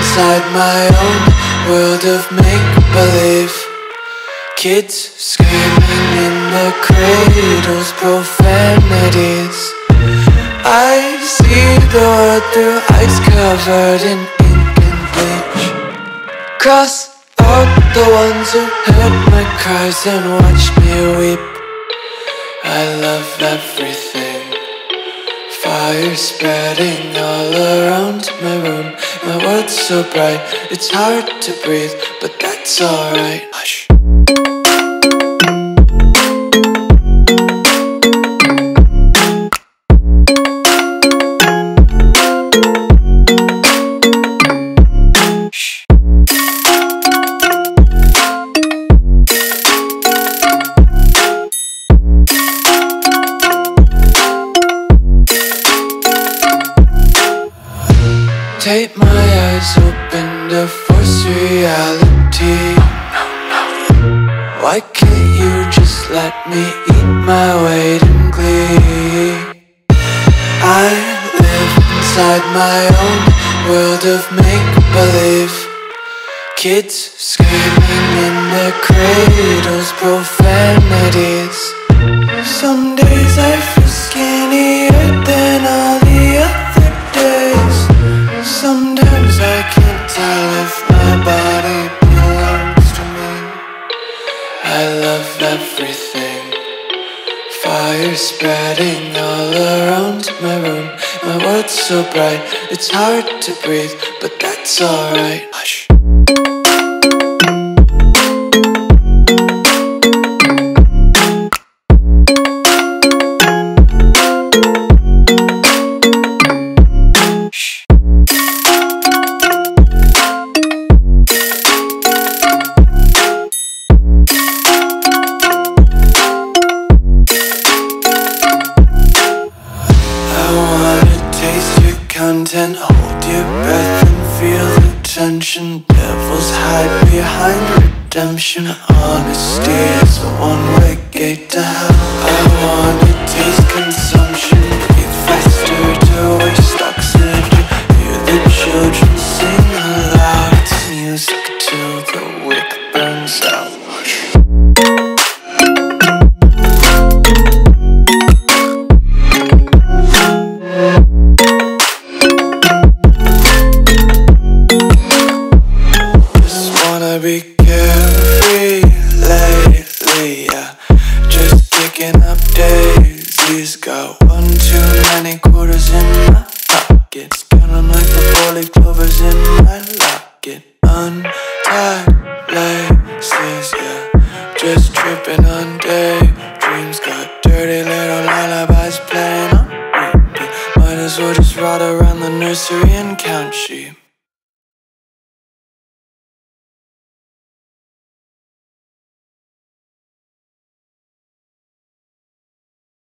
inside my own world of make believe. Kids screaming in the cradles, profanities. I see the world through eyes covered in ink and bleach. Cross out the ones who heard my cries and watched me weep. I love everything. Fire spreading all around my room. My world's so bright, it's hard to breathe, but that's alright. Take my eyes open to force reality. Why can't you just let me eat my weight in glee? I live inside my own world of make believe. Kids screaming in their cradles, profanities. I love everything. Fire spreading all around my room. My world's so bright, it's hard to breathe, but that's alright. Hush. Content, hold your breath and feel the tension. Devils hide behind redemption. Honesty is a one-way gate to hell. I wanna taste consumption, breathe faster to waste oxygen. Hear the children as well just ride around the nursery and count sheep.